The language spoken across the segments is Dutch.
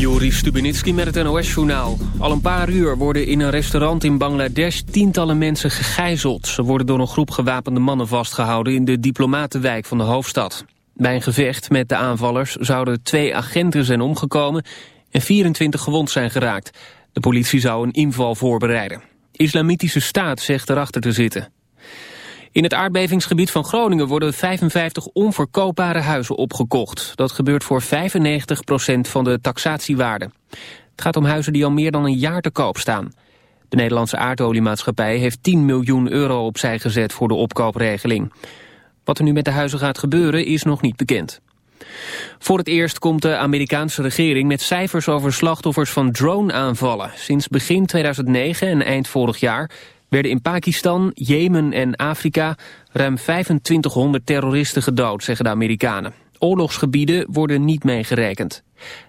Joris Stubenitski met het NOS-journaal. Al een paar uur worden in een restaurant in Bangladesh tientallen mensen gegijzeld. Ze worden door een groep gewapende mannen vastgehouden in de diplomatenwijk van de hoofdstad. Bij een gevecht met de aanvallers zouden twee agenten zijn omgekomen en 24 gewond zijn geraakt. De politie zou een inval voorbereiden. Islamitische staat zegt erachter te zitten. In het aardbevingsgebied van Groningen worden 55 onverkoopbare huizen opgekocht. Dat gebeurt voor 95% van de taxatiewaarde. Het gaat om huizen die al meer dan een jaar te koop staan. De Nederlandse aardoliemaatschappij heeft 10 miljoen euro opzij gezet voor de opkoopregeling. Wat er nu met de huizen gaat gebeuren is nog niet bekend. Voor het eerst komt de Amerikaanse regering met cijfers over slachtoffers van drone-aanvallen. Sinds begin 2009 en eind vorig jaar werden in Pakistan, Jemen en Afrika ruim 2500 terroristen gedood, zeggen de Amerikanen. Oorlogsgebieden worden niet meegerekend.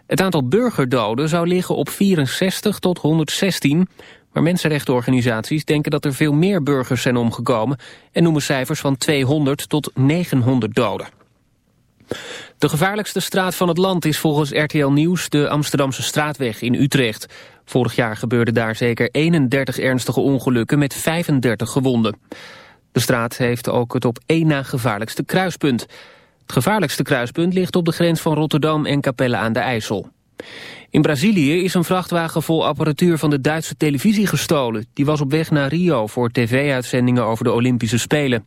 Het aantal burgerdoden zou liggen op 64 tot 116, maar mensenrechtenorganisaties denken dat er veel meer burgers zijn omgekomen en noemen cijfers van 200 tot 900 doden. De gevaarlijkste straat van het land is volgens RTL Nieuws de Amsterdamse straatweg in Utrecht. Vorig jaar gebeurden daar zeker 31 ernstige ongelukken met 35 gewonden. De straat heeft ook het op één na gevaarlijkste kruispunt. Het gevaarlijkste kruispunt ligt op de grens van Rotterdam en Capelle aan de IJssel. In Brazilië is een vrachtwagen vol apparatuur van de Duitse televisie gestolen. Die was op weg naar Rio voor tv-uitzendingen over de Olympische Spelen.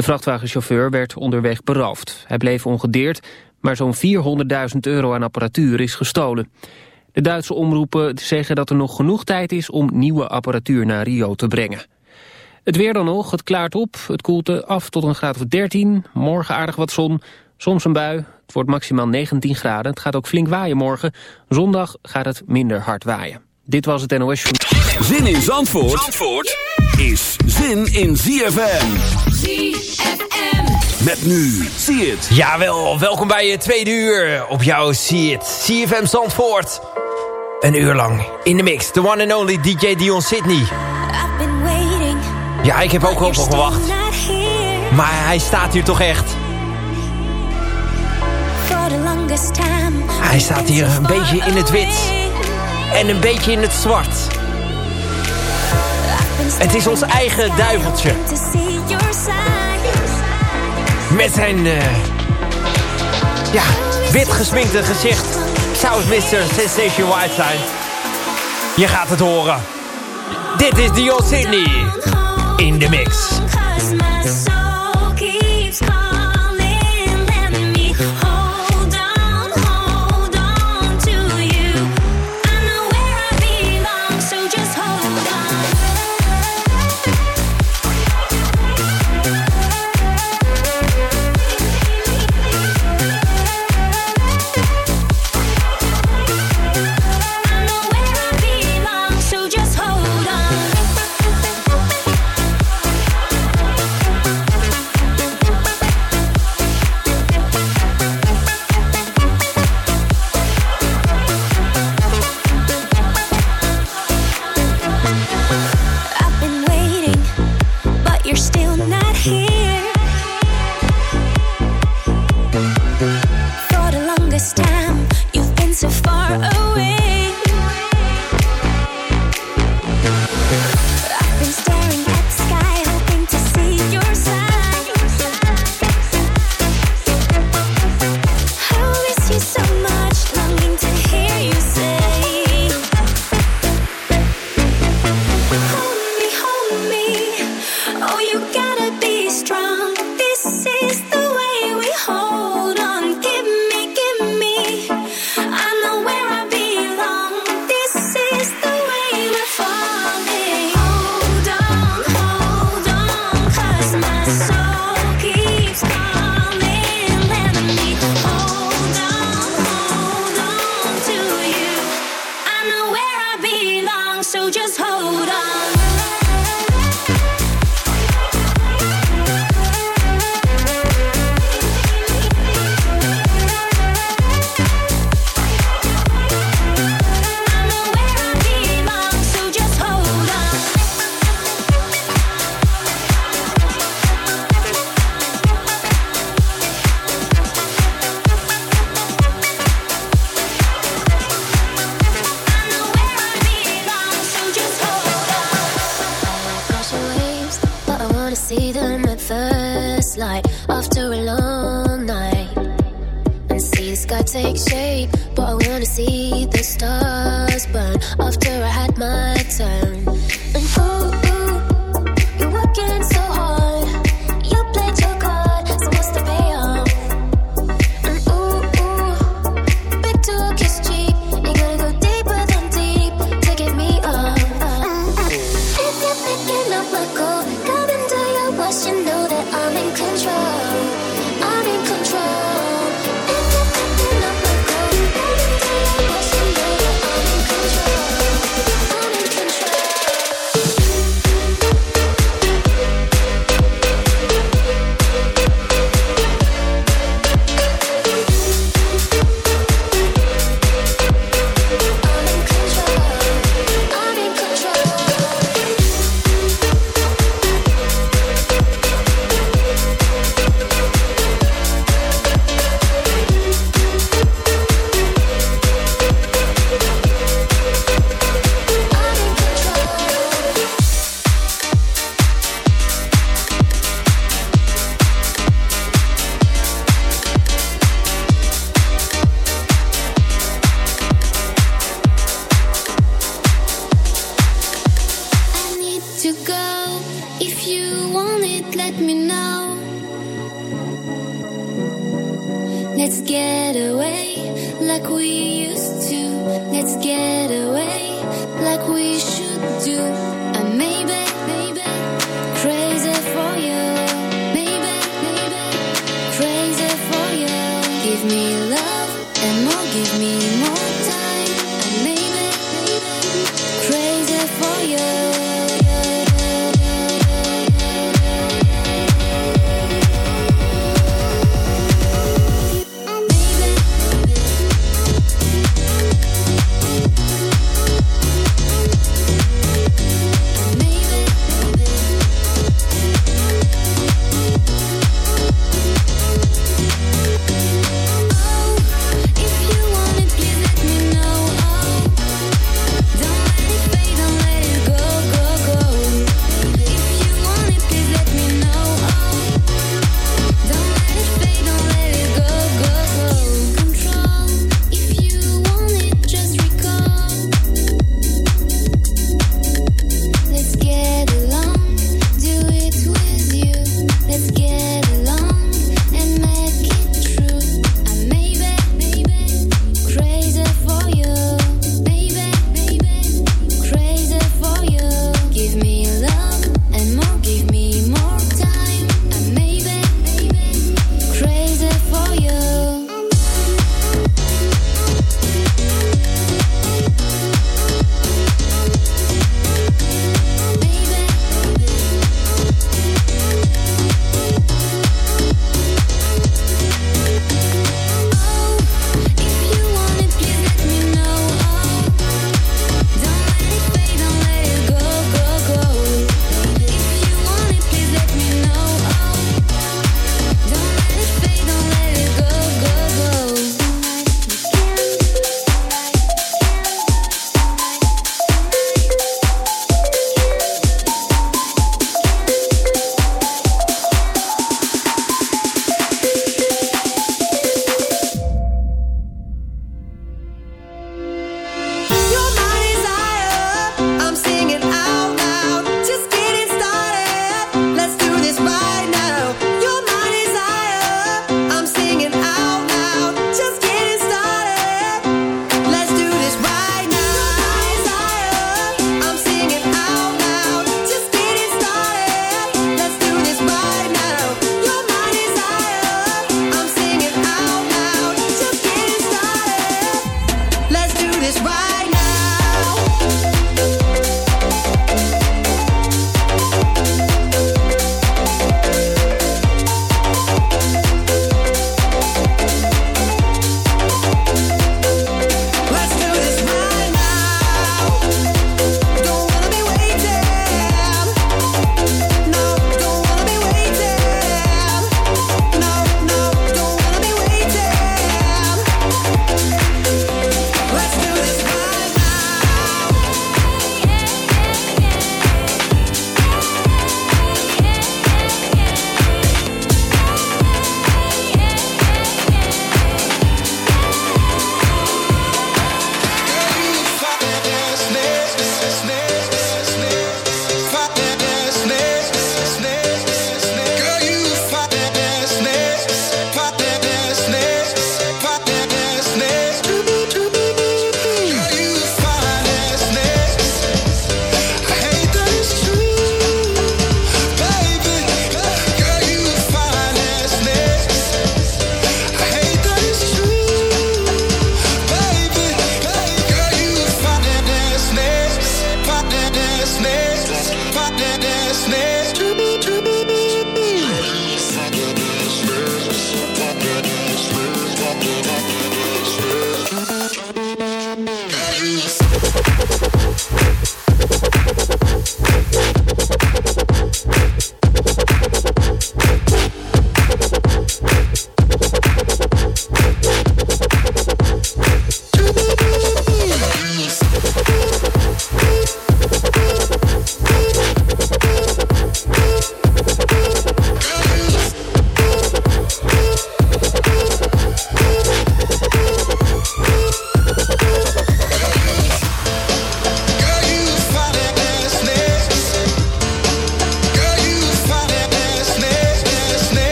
De vrachtwagenchauffeur werd onderweg beroofd. Hij bleef ongedeerd, maar zo'n 400.000 euro aan apparatuur is gestolen. De Duitse omroepen zeggen dat er nog genoeg tijd is om nieuwe apparatuur naar Rio te brengen. Het weer dan nog, het klaart op, het koelt af tot een graad of 13. Morgen aardig wat zon, soms een bui. Het wordt maximaal 19 graden. Het gaat ook flink waaien morgen. Zondag gaat het minder hard waaien. Dit was het NOS Zin in Zandvoort, Zandvoort is zin in ZFM. ZFM. Met nu, zie het. Jawel, welkom bij je tweede uur op jouw zie het. ZFM Zandvoort. Een uur lang in de mix. The one and only DJ Dion Sydney. Ja, ik heb ook op gewacht. Maar hij staat hier toch echt. Hij staat hier een beetje in het wit. En een beetje in het zwart. Het is ons eigen duiveltje. Met zijn... Uh, ja, wit gesminkte gezicht zou het Mr. Sensation White zijn. Je gaat het horen. Dit is Dion Sydney in de mix.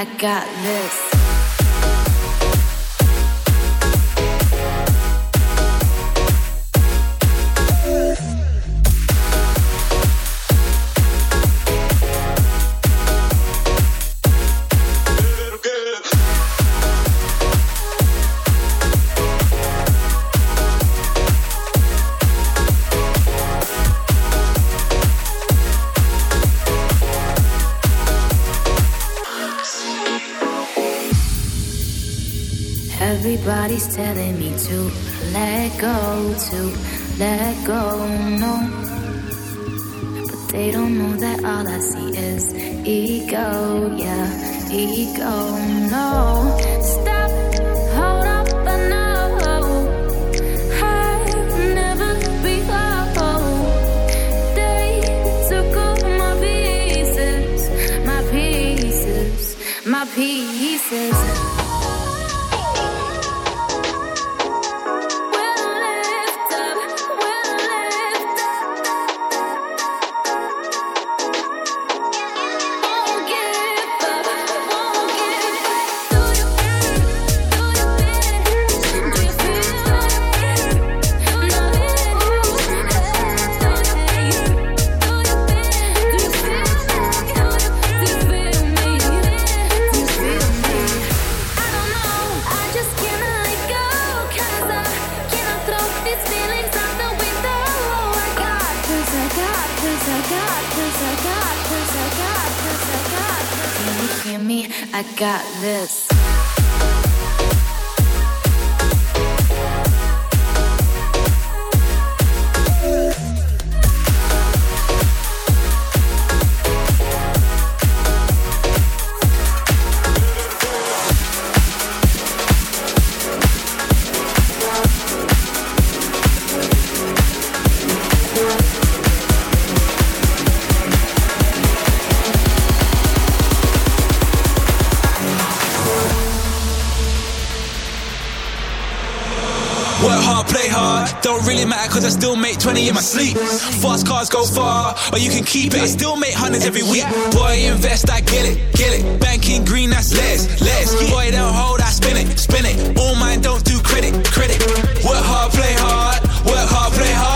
I got this. body's telling me to let go, to let go, no. But they don't know that all I see is ego, yeah, ego, no. Stop, hold up, I know I've never been whole. They took all my pieces, my pieces, my pieces. hear me? I got this. 20 in my sleep. Fast cars go far, or you can keep it. I still make hundreds every week. Boy, invest, I get it, get it. Banking green, that's less, less. Boy, don't hold, I spin it, spin it. All mine don't do credit, credit. Work hard, play hard, work hard, play harder.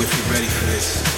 if you're ready for this.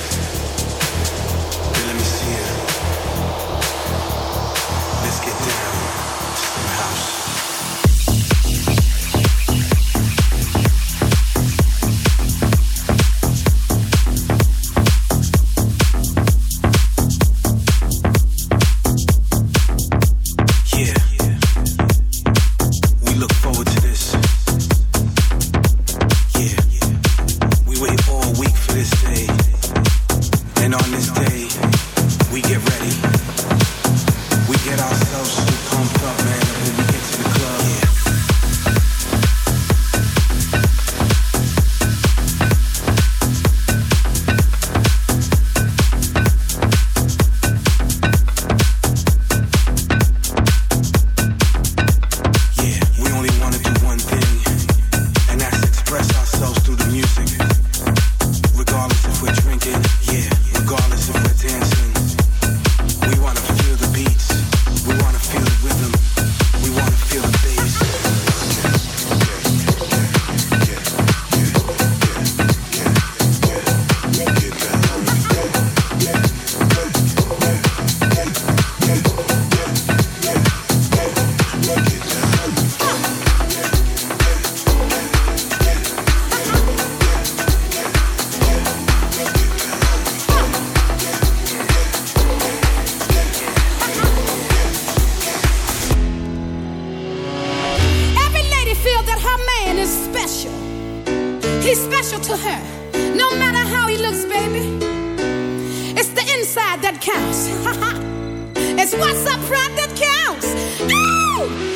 it's what's up front that counts. Ow!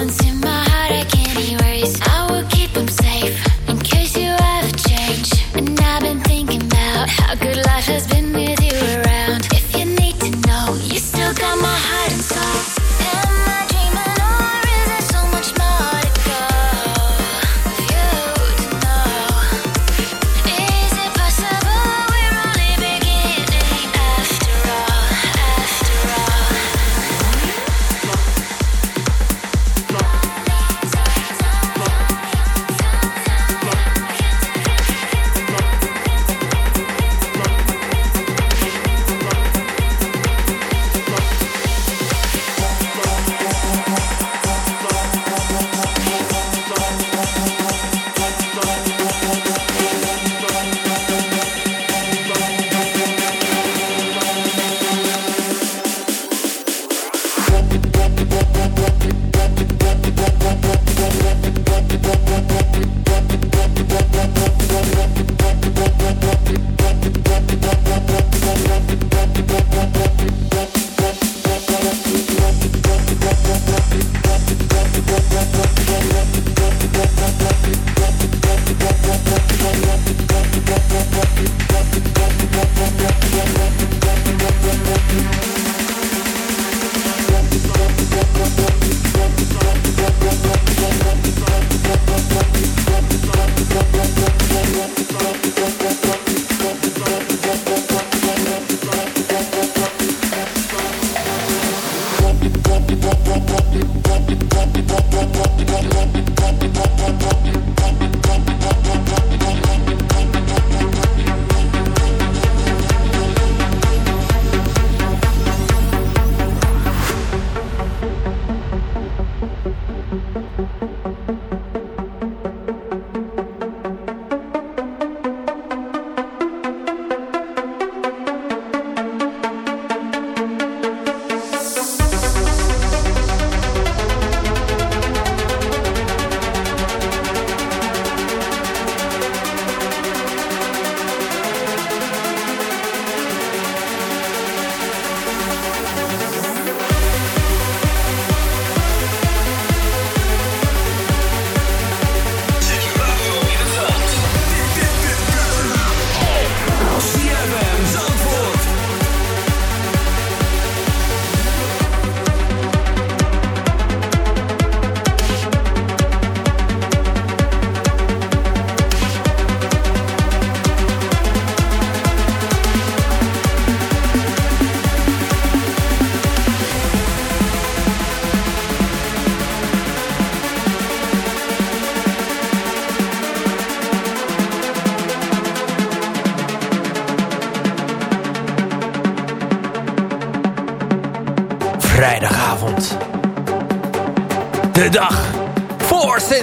Even seem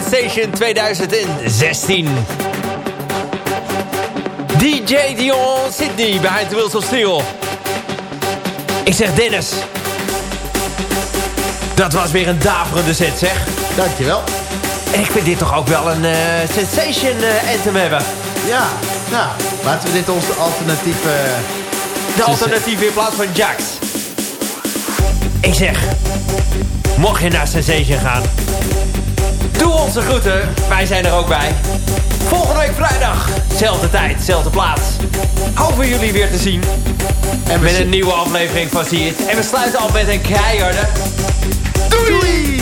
Sensation 2016. DJ Dion Sydney behind the wheels of steel. Ik zeg Dennis. Dat was weer een daverende set zeg. Dankjewel. En ik vind dit toch ook wel een uh, Sensation uh, anthem hebben. Ja, nou, laten we dit onze alternatieve... De alternatief in plaats van Jax. Ik zeg, mocht je naar Sensation gaan... Doe onze groeten, wij zijn er ook bij. Volgende week vrijdag, zelfde tijd, zelfde plaats. Hopen jullie weer te zien. En met een nieuwe aflevering van Zie. En we sluiten af met een keiharde... Doei!